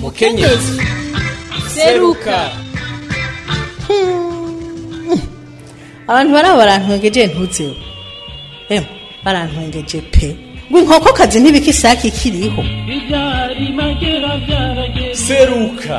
mukenyezi seruka hmm. abantu bari barantungeje ntutseho emwe barantungeje pe ngo inkokokazi ntibike isake ikiriho seruka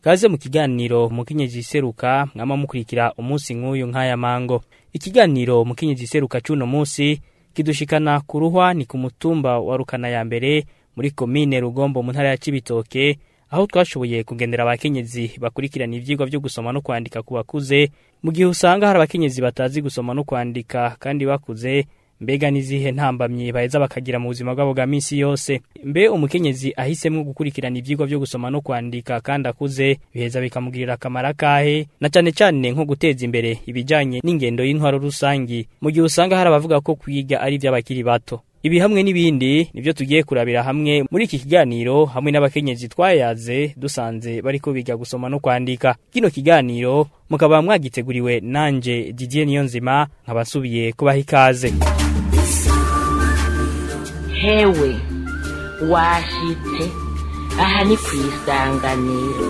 kaze mu kiganiro umukenyezi seruka mwama umunsi nk'uyu nk'aya mango ikiganiro umukenyezi seruka cy'uno munsi kidushikana kuruhwa ni ku mutumba wa rukana ya mbere muri komine rugombo mu ntara ya cibitoke aho twashoboye kugendera abakenyezi bakurikirana ibyigwa byo gusoma no kwandika ku bakuze mu gihe usanga hari abakenyezi batazi gusoma no kwandika kandi bakuze mbega n'izihe ntambamye baheza bakagira mu buzima bwabo bwa minsi yose mbe umukenyezi ahisemo gukurikirana ibyigwa byo gusoma no kwandika kandi akuze biheza bikamugirira akamaro kahe na cyane cyane nko guteza imbere ibijyanye n'ingendo y'intwaro rusange mu gihe usanga hari abavuga ko kwiga ari iby'abakiri bato ibi hamwe n'ibindi nibyo tugiye kurabira hamwe muri iki kiganiro hamwe n'abakenyezi twayaze dusanze bariko biga gusoma no kwandika kino kiganiro mukaba mwagiteguriwe nanje Didier Niyonzima nkabasubiye kubaha ikaze hewe washitse aha ni ku isanganiro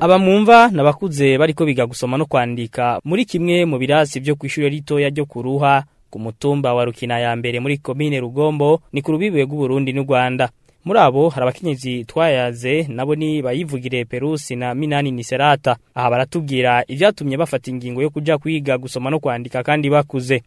abamwumva nabakuze bariko biga gusoma no kwandika muri kimwe mu birasi byo ku ishure ritoya ryo ku ruha ku mutumba wa rukina ya mbere muri komine rugombo ni ku rubibiwe rw'uburundi n'u rwanda muri abo hari abakenyezi twayaze nabo ni bayivugire perusi na minani niserata aha baratubwira ibyatumye bafata ingingo yo kujya kwiga gusoma no kwandika kandi bakuze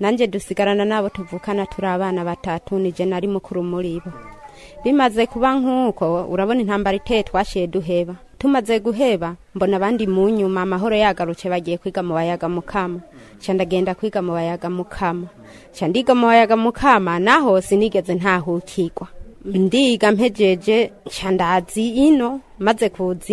nanjye dusigarana n'abo tuvukana turi abana batatu nije nari mukuru muri bo bimaze kuba nk'uko urabona intambara iteye twashiye duheba tumaze guheba mbona abandi mu nyuma amahoro yagarutse bagiye kwiga mu bayaga mukama nshya kwiga mu bayaga mukama nshya ndiga mu bayaga mukama naho sinigeze ntahukigwa ndiga mpejeje ndazi ino maze kuza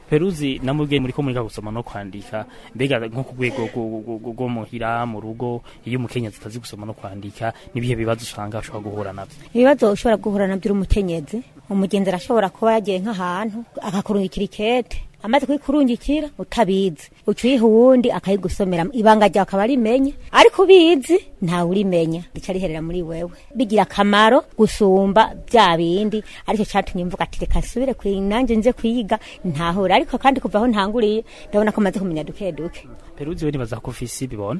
peruzi namubwiye muri ko muriga gusoma no kwandika mbega nko ku rwego rwo muhira mu rugo iyo umukenyezi atazi gusoma no kwandika n'ibihe bibazo usanga ashobora guhura nabyo ibibazo ushobora guhura nabyo uri umukenyezi umugenzi arashobora kuba yagiye nk'ahantu akakurungikira ikete amaze kuyikurungikira utabizi uca uyiha uwundi akayigusomera ibanga ryawe akaba rimenye ariko ubizi ntawe urimenya rica riherera muri wewe bigira akamaro gusumba bya bindi aricyo cyatumye mvuga ati reka nsubire nanjye nze kuyiga ntahura ariko kandi kuva aho ntanguriye ndabona ko maze kumenya duke duke peruzi we nibaza ko ufise ibibona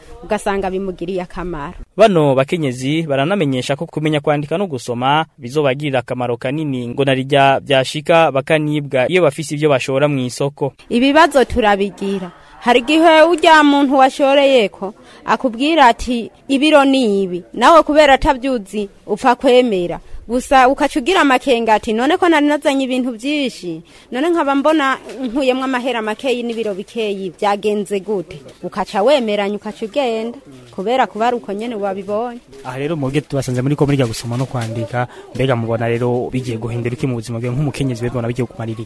ugasanga bimugiriye akamaro bano bakenyezi baranamenyesha ko kumenya kwandika no gusoma bizobagirira akamaro kanini ngo narijya byashika bakanibwa iyo bafise ibyo bashora mu isoko ibibazo turabigira hari igihe ujya muntu washoreye ko akubwira ati ibiro ni ibi nawe kubera atabyuzi upfa kwemera gusa ukaca ugira amakenga ati none ko nari nazanye ibintu byinshi none nkaba mbona nkuyemo amahera makeyi n'ibiro bikeyi byagenze gute ukaca wemeranya ukaca ugenda kubera kuba ari uko nyine wabibonye aha rero mubwire tubasanze muri ko gusoma no kwandika mbega mubona rero bigiye guhindura iki mu buzima bwe nk'umukenyezi mbega bigiye kumarira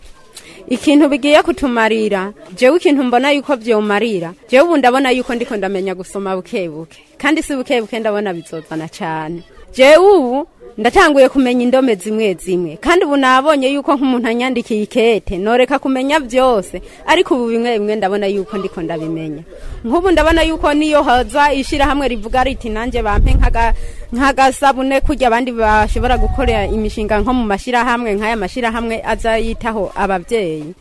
ikintu bigiye kutumarira jewe ikintu mbona yuko byumarira jewe ubu ndabona yuko ndiko ndamenya gusoma buke buke kandi si buke buke ndabona bizozana cyane jewe ubu ndatanguye kumenya indome zimwe zimwe kandi ubu nabonye yuko nk'umuntu anyandikiye ikete noreka kumenya byose ariko ubu bimwe bimwe ndabona yuko ndiko ndabimenya nk'ubu ndabona yuko niyo haza ishyirahamwe rivuga riti nanjye bampe nk'agasabune kujya abandi bashobora gukora imishinga nko mu mashyirahamwe nk'aya mashyirahamwe azayitaho ababyeyi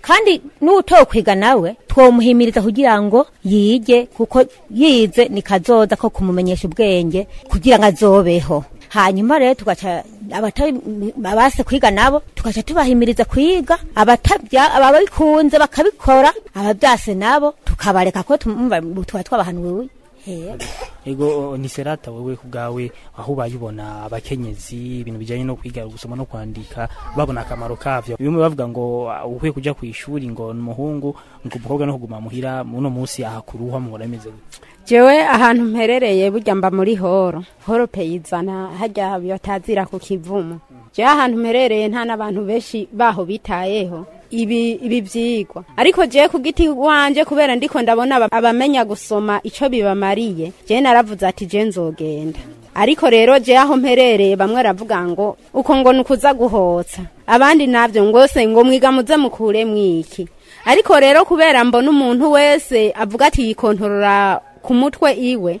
kandi n'utowe kwiga nawe twomuhimiriza kugira ngo yige kuko yize ni kazoza ko kumumenyesha ubwenge kugira ngo azobeho hanyuma rero tugaca abasi kwiga nabo tukaca tubahimiriza kwiga abatabya ababikunze bakabikora abavyase nabo tukabareka ko twaba twabahanuriye ego ni serata wowe ku aho bayibona abakenyezi ibintu bijyanye no kwiga gusoma no kwandika babona akamaro kavyo bimwe bavuga ngo ukwiye kujya ku ishuri ngo ni umuhungu ngo umukobwa no kuguma muhira muno munsi ahakuruha mubona bimeze gutya jewe ahantu mperereye burya mba muri horo horo peyizana harya batazira ku kivumo. jewe ahantu mperereye nta n'abantu benshi baho bitayeho ibi byigwa ariko je ku giti wanjye kubera ndiko ndabona abamenya gusoma icyo bibamariye je naravuze ati je nzogenda ariko rero je aho mperereye bamwe ravuga ngo uko ngo nukuza guhotsa abandi navyo ngose ngo mwiga muze mukure mwiki ariko rero kubera mbona umuntu wese avuga ati yikontorora ku mutwe iwe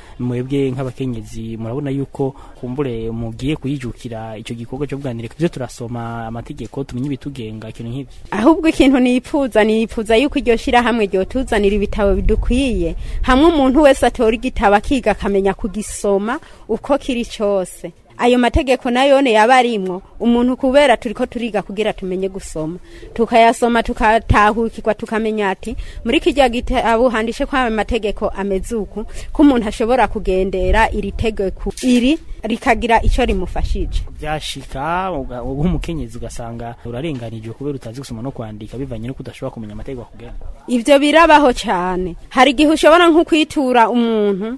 mwebwe nk'abakenyezi murabona yuko kumbure mugiye kuyijukira icyo gikorwa cyo kuganira turasoma amategeko tumenye ibitugenga ikintu nk'ibyo ahubwo ikintu nipfuza nipfuza yuko iryo shyirahamwe ryotuzanira ibitabo bidukwiye hamwe umuntu wese atora igitabo akiga akamenya kugisoma uko kiri cyose ayo mategeko nayone yaba arimwo umuntu kubera turiko turiga kugira tumenye gusoma tukayasoma tukatahukirwa tukamenya ati muri kirya gitabo handishe ko amategeko ameze uku ko umuntu ashobora kugendera iri tegeko iri rikagira icyo rimufashije byashika umukenyezi ugasanga urarenganije kubera utazi gusoma no kwandika bivanye no kudashobora kumenya amategeko kugenda Ibyo birabaho cyane hari igihe ushobora nko kwitura umuntu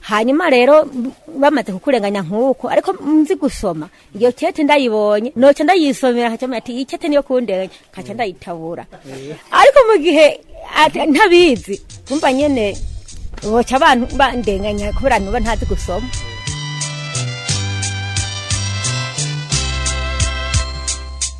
hanyuma rero bamaze kukurenganya nk'uko ariko nzi gusoma iyo kete ndayibonye noca ndayisomera nkacamenya ati iyi kete niyo kundenganya nkaca ndayitabura ariko mu gihe ntabizi kumva nyene boca abantu bandenganya kubera nuba ntazi gusoma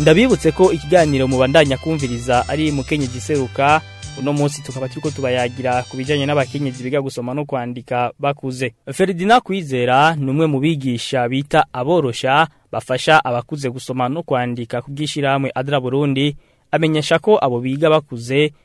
ndabibutse ko ikiganiro mu bandanya kumviriza ari mukenye giseruka uno munsi tukaba turiko tubayagira ku bijyanye n'abakenyezi biga gusoma no kwandika bakuze Ferdinand Kwizera ni umwe mu bigisha bita aborosha bafasha abakuze gusoma no kwandika kubwishirahamwe Adra Burundi amenyesha ko abo biga bakuze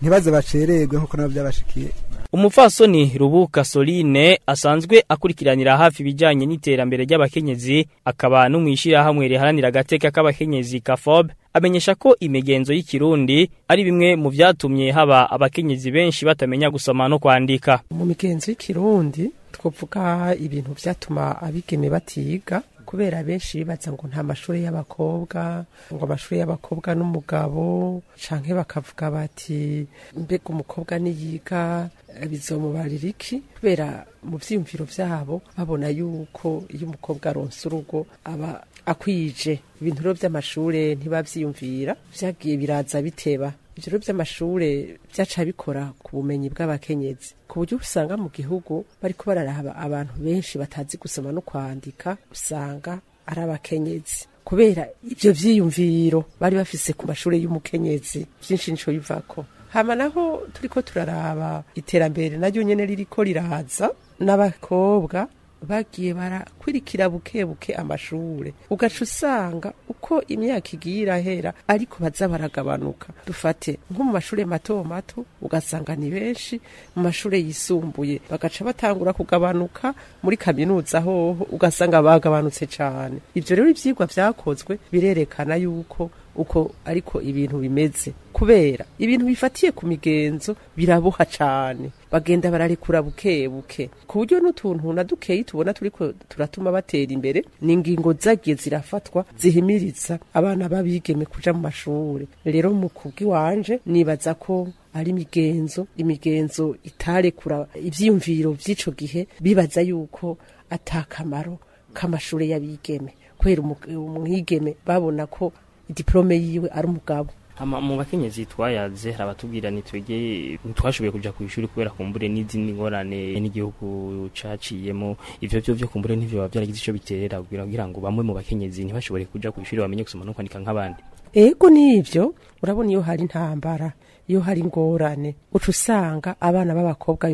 ntibaze bacererwe nkuko nabo byabashikiye umupfasoni rubuka soline asanzwe akurikiranira hafi ibijyanye n'iterambere ry'abakenyezi akaba n'umwishyirahamwe riharanira agateka k'abakenyezi kafob amenyesha ko imigenzo y'ikirundi ari bimwe mu byatumye haba abakenyezi benshi batamenya gusoma no kwandika mu migenzo y'ikirundi twavuga ibintu byatuma abigeme batiga kubera benshi bibaza ngo nta mashuri y'abakobwa ngo amashuri y'abakobwa n'umugabo canke bakavuga bati mbega umukobwa niyiga bizomubarira iki kubera mu vyiyumviro byabo babona yuko iyo umukobwa aronse urugo aba akwije ibintu by’amashuri vy'amashure byagiye vyagiye biraza biteba ibyo by'amashuri byaca bikora ku bumenyi bw'abakenyezi ku buryo usanga mu gihugu bariko bararaba abantu benshi batazi gusoma no kwandika usanga ari abakenyezi kubera ibyo byiyumviro bari bafise ku mashuri y'umukenyezi byinshi nico ko hama naho turiko turaraba iterambere naryo nyene ririko riraza n'abakobwa bagiye barakurikira bukebuke amashuri ugaca usanga uko imyaka igiye irahera ariko baza baragabanuka dufate nko mu mashuri mato mato ugasanga ni benshi mu mashuri yisumbuye bagaca batangura kugabanuka muri kaminuza hoho ugasanga bagabanutse cyane ibyo rero ibyigwa byakozwe birerekana yuko uko ariko ibintu bimeze kubera ibintu bifatiye ku migenzo biraboha cyane bagenda bararekura buke buke ku buryo n'utuntu na dukeyi tubona turiko turatuma batera imbere ni ingingo zagiye zirafatwa zihimiriza abana babigeme kuja mu mashuri rero mu kubw'iwanje nibaza ko ari imigenzo imigenzo itarekura ibyiyumviro by’ico gihe bibaza yuko atakamaro k'amashuri y'abigeme kubera umwigeme babona ko diplome yiwe ari umugabo mu bakenyezi twayaze hari abatubwira ntitwegeye twashoboye kujya ku ishuri kubera kumbure n'izindi ngorane n'igihugu cyaciyemo ibyo byo byo kumbure n'ivyo biba byaragize ico biterera kugira ngo bamwe mu bakenyezi ntibashobore kujya ku ishuri bamenye gusoma no kwandika nk'abandi ego nivyo urabona iyo hari intambara iyo hari ingorane uca usanga abana b'abakobwa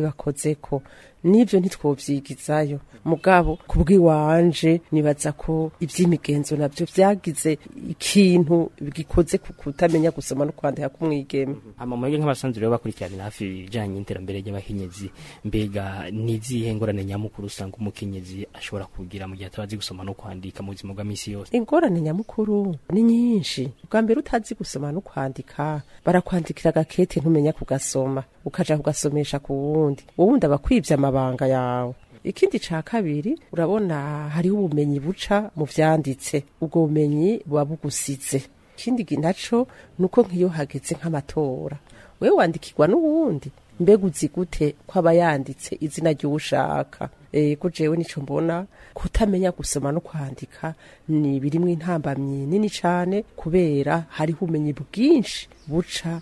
ko n'ibyo ntitwobyigizayo mugabo kubw'iwanje nibaza ko iby'imigenzo nabyo byagize ikintu gikoze kutamenya gusoma no kwandika k'umwigeme amamurege nk'abasanzwe rero bakurikirana hafi ibijyanye n'iterambere ry'abakenyezi mbega n'iby'ihe ngorane nyamukuru usanga umukenyezi ashobora kugira mu gihe atabazi gusoma no kwandika mu buzima bw'amisi yose ingorane nyamukuru ni nyinshi bwa mbere utazi gusoma no kwandika barakwandikira agakete ntumenya kugasoma ukaja kugasomesha ku wundi uwundi abakwibye mabanga yawe ikindi ca kabiri urabona hariho ubumenyi buca mu byanditse ubwo bumenyi buba bugusize ikindi naco nuko nk'iyo hageze nk'amatora wewe wandikirwa n'uwundi mbega uzi gute ko aba yanditse izina ry'uwo ushaka e, ko jewe nico mbona kutamenya gusoma no kwandika ni birimo intambamyi nini cyane kubera hariho ubumenyi bwinshi buca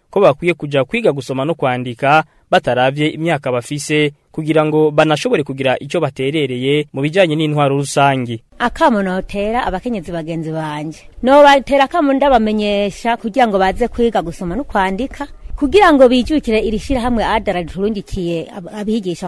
ko bakwiye kujya kwiga gusoma no kwandika batarabye imyaka bafise kugira ngo banashobore kugira icyo baterereye mu bijyanye n'intwaro rusange akamu notera abakenyezi bagenzi banjye no batera akamu ndabamenyesha kugira ngo baze kwiga gusoma no kwandika kugira ngo bijukire iri shyirahamwe adarajurungikiye abigisha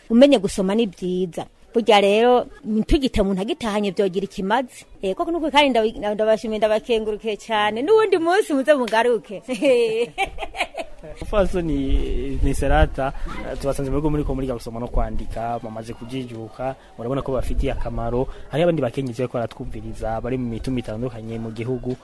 umenye gusoma ni byiza burya rero ntugite umuntu agitahanye byogira ikimaze. Eh, koko nuko kandi ndabashimiye ndabakengurukiye cyane n'ubundi munsi muze mugaruke Fasoni ni Serata tubasanze mu muri ko gusoma no kwandika bamaze kujijuka murabona ko bafitiye akamaro hari abandi bakenyezi bako baratwumviriza bari mu mitumi itandukanye mu gihugu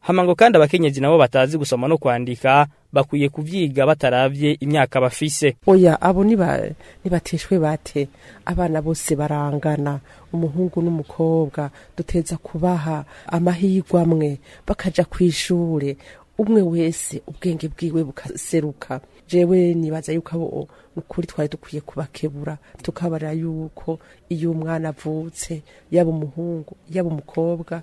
hamango kandi abakenyezi nabo batazi gusoma no kwandika bakwiye kubyiga bataravye imyaka bafise oya abo niba bate abana bose barangana umuhungu n'umukobwa duteza kubaha amahirwe amwe bakaja kw'ishure umwe wese ubwenge bwiwe bukaseruka jewe nibaza yuko abo ukuri twari dukwiye kubakebura tukabarira yuko iyo umwana avutse yaba umuhungu yaba umukobwa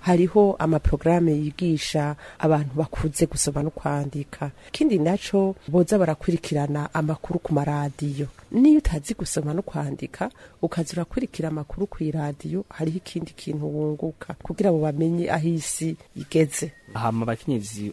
hariho amaporogaramu yigisha abantu bakunze gusoma no kwandika ikindi nacyo boza barakurikirana amakuru ku maradiyo iradiyo niyo utazi gusoma no kwandika ukaza urakurikira amakuru ku iradiyo hariho ikindi kintu wunguka kugira ngo bamenye aho isi igeze hama abakenyezi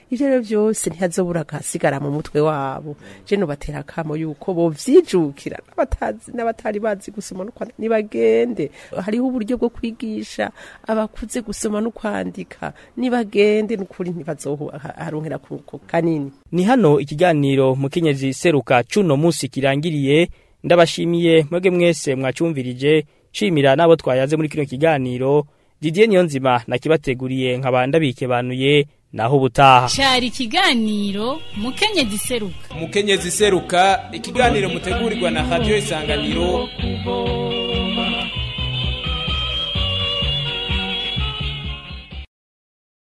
ivyo rero byose ntihazi buzo buragasigara mu mutwe wabo je nobatera akamo yuko bovyijukira n'abatazi n'abatari bazi gusoma no kwandika nibagende hariho uburyo bwo kwigisha abakuze gusoma no kwandika nibagende n'ukuri ntibazoharonkera kuko kanini ni hano ikiganiro mu mukenyezi seruka cuno musi kirangiriye ndabashimiye mwebwe mwese mwacumvirije nshimira n'abo twayaze muri kino kiganiro Didier Niyonzima nakibateguriye nkaba ndabike banuye naho ubutaha cyari ikiganiro mukenyezi ziseruka mukenyezi iseruka ikiganiro mutegurirwa na radiyo isanganiro